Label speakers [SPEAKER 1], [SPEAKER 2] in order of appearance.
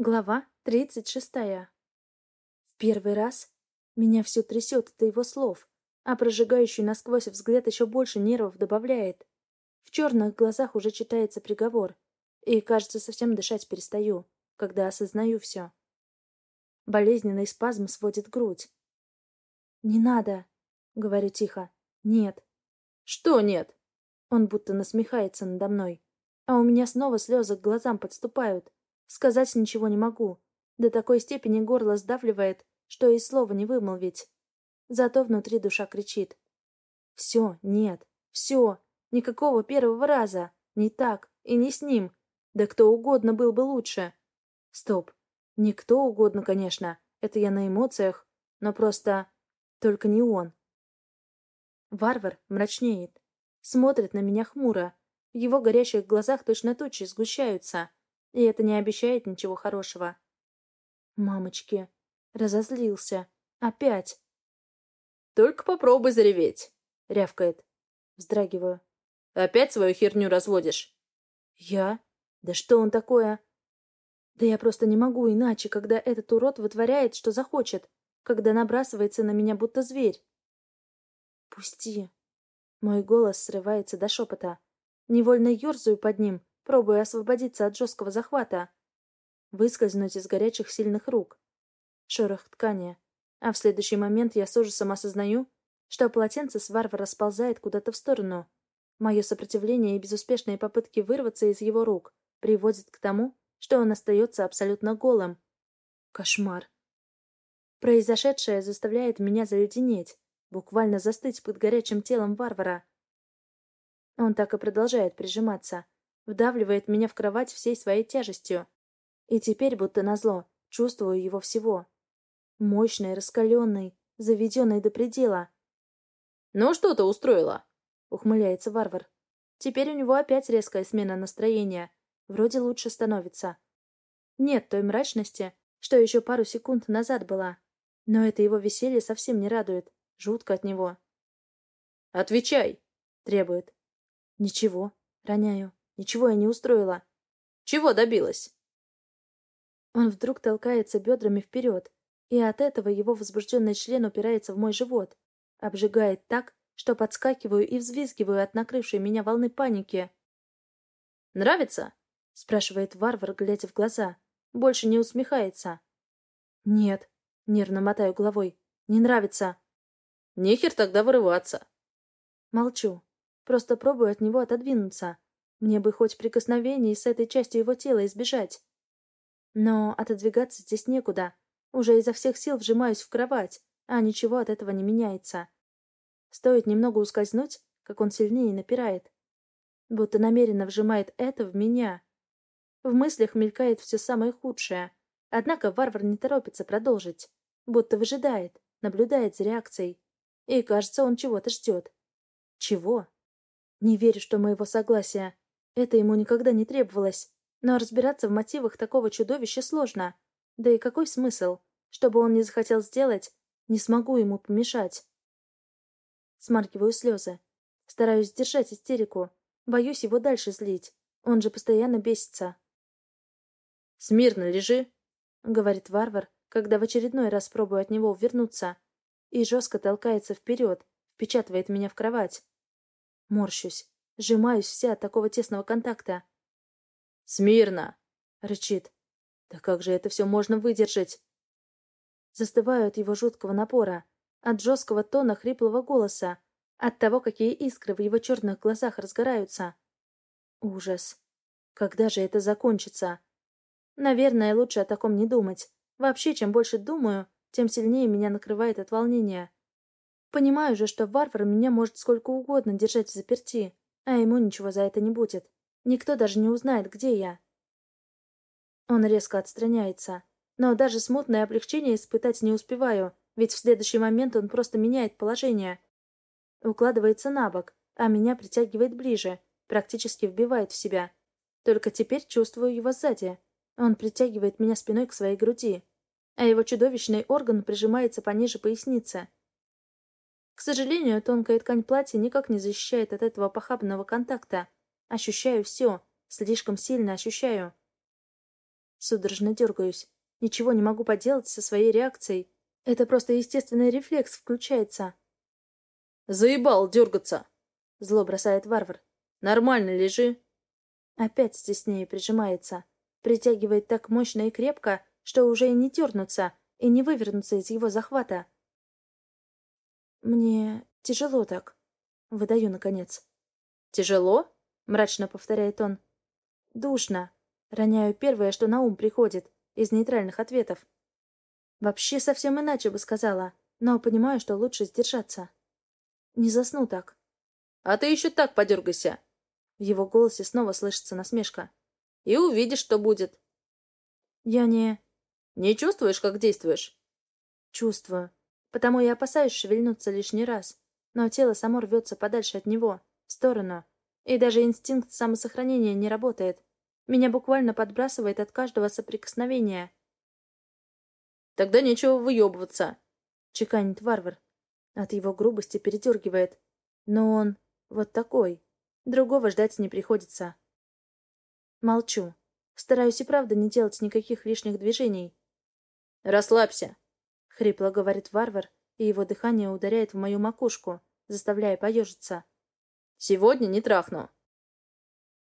[SPEAKER 1] Глава тридцать шестая. В первый раз меня все трясет от его слов, а прожигающий насквозь взгляд еще больше нервов добавляет. В черных глазах уже читается приговор, и, кажется, совсем дышать перестаю, когда осознаю все. Болезненный спазм сводит грудь. «Не надо», — говорю тихо. «Нет».
[SPEAKER 2] «Что нет?»
[SPEAKER 1] Он будто насмехается надо мной, а у меня снова слезы к глазам подступают. Сказать ничего не могу. До такой степени горло сдавливает, что и слова не вымолвить. Зато внутри душа кричит. Все, нет, все, никакого первого раза. Не так и не с ним. Да кто угодно был бы лучше. Стоп. Не кто угодно, конечно. Это я на эмоциях. Но просто... Только не он. Варвар мрачнеет. Смотрит на меня хмуро. В его горящих глазах точно тучи сгущаются. И это не обещает ничего хорошего. Мамочки. Разозлился. Опять.
[SPEAKER 2] «Только попробуй зареветь», — рявкает.
[SPEAKER 1] Вздрагиваю.
[SPEAKER 2] «Опять свою херню разводишь?»
[SPEAKER 1] «Я? Да что он такое?» «Да я просто не могу иначе, когда этот урод вытворяет, что захочет, когда набрасывается на меня, будто зверь». «Пусти». Мой голос срывается до шепота. Невольно ерзаю под ним, пробуя освободиться от жесткого захвата. Выскользнуть из горячих сильных рук. Шорох ткани. А в следующий момент я с ужасом осознаю, что полотенце с варвара сползает куда-то в сторону. Мое сопротивление и безуспешные попытки вырваться из его рук приводят к тому, что он остается абсолютно голым. Кошмар. Произошедшее заставляет меня заледенеть, буквально застыть под горячим телом варвара. Он так и продолжает прижиматься, вдавливает меня в кровать всей своей тяжестью. И теперь, будто назло, чувствую его всего. Мощный, раскаленный, заведенный до предела.
[SPEAKER 2] «Ну что ты устроила?»
[SPEAKER 1] — ухмыляется варвар. Теперь у него опять резкая смена настроения. Вроде лучше становится. Нет той мрачности, что еще пару секунд назад была. Но это его веселье совсем не радует. Жутко от него.
[SPEAKER 2] «Отвечай!» — требует.
[SPEAKER 1] «Ничего», — роняю. Ничего я не устроила.
[SPEAKER 2] Чего добилась?
[SPEAKER 1] Он вдруг толкается бедрами вперед, и от этого его возбужденный член упирается в мой живот, обжигает так, что подскакиваю и взвизгиваю от накрывшей меня волны паники.
[SPEAKER 2] «Нравится?»
[SPEAKER 1] — спрашивает варвар, глядя в глаза. Больше не усмехается. «Нет», — нервно мотаю головой, — «не нравится».
[SPEAKER 2] «Нехер тогда вырываться».
[SPEAKER 1] Молчу. Просто пробую от него отодвинуться. Мне бы хоть прикосновений с этой частью его тела избежать. Но отодвигаться здесь некуда. Уже изо всех сил вжимаюсь в кровать, а ничего от этого не меняется. Стоит немного ускользнуть, как он сильнее напирает. Будто намеренно вжимает это в меня. В мыслях мелькает все самое худшее. Однако варвар не торопится продолжить. Будто выжидает, наблюдает за реакцией. И, кажется, он чего-то ждет. Чего? Не верю, что моего согласия. Это ему никогда не требовалось. Но разбираться в мотивах такого чудовища сложно. Да и какой смысл? Чтобы он не захотел сделать, не смогу ему помешать. Смаркиваю слезы. Стараюсь сдержать истерику. Боюсь его дальше злить. Он же постоянно бесится.
[SPEAKER 2] «Смирно лежи», —
[SPEAKER 1] говорит варвар, когда в очередной раз пробую от него увернуться. И жестко толкается вперед, впечатывает меня в кровать. Морщусь. Сжимаюсь вся от такого тесного контакта.
[SPEAKER 2] «Смирно!»
[SPEAKER 1] — рычит. «Да как же это все можно выдержать?» Застываю от его жуткого напора, от жесткого тона хриплого голоса, от того, какие искры в его черных глазах разгораются. Ужас. Когда же это закончится? Наверное, лучше о таком не думать. Вообще, чем больше думаю, тем сильнее меня накрывает от волнения. Понимаю же, что варвар меня может сколько угодно держать в заперти, а ему ничего за это не будет. Никто даже не узнает, где я. Он резко отстраняется. Но даже смутное облегчение испытать не успеваю, ведь в следующий момент он просто меняет положение. Укладывается на бок, а меня притягивает ближе, практически вбивает в себя. Только теперь чувствую его сзади. Он притягивает меня спиной к своей груди, а его чудовищный орган прижимается пониже поясницы. К сожалению, тонкая ткань платья никак не защищает от этого похабного контакта. Ощущаю все, слишком сильно ощущаю. Судорожно дергаюсь. Ничего не могу поделать со своей реакцией. Это просто естественный рефлекс включается.
[SPEAKER 2] «Заебал дергаться!»
[SPEAKER 1] — зло бросает варвар.
[SPEAKER 2] «Нормально лежи!»
[SPEAKER 1] Опять теснее прижимается. Притягивает так мощно и крепко, что уже и не дернуться, и не вывернуться из его захвата. «Мне тяжело так», — выдаю наконец.
[SPEAKER 2] «Тяжело?» — мрачно повторяет он.
[SPEAKER 1] «Душно». Роняю первое, что на ум приходит, из нейтральных ответов. Вообще совсем иначе бы сказала, но понимаю, что лучше сдержаться. Не засну так.
[SPEAKER 2] «А ты еще так подергайся!»
[SPEAKER 1] В его голосе снова слышится насмешка.
[SPEAKER 2] «И увидишь, что будет!»
[SPEAKER 1] «Я не...»
[SPEAKER 2] «Не чувствуешь, как действуешь?»
[SPEAKER 1] «Чувствую. Потому я опасаюсь шевельнуться лишний раз. Но тело само рвется подальше от него, в сторону. И даже инстинкт самосохранения не работает. Меня буквально подбрасывает от каждого соприкосновения.
[SPEAKER 2] «Тогда нечего выебываться», —
[SPEAKER 1] чеканит варвар. От его грубости передергивает. Но он вот такой. Другого ждать не приходится. Молчу. Стараюсь и правда не делать никаких лишних движений.
[SPEAKER 2] «Расслабься», —
[SPEAKER 1] хрипло говорит варвар, и его дыхание ударяет в мою макушку, заставляя поежиться.
[SPEAKER 2] «Сегодня не трахну».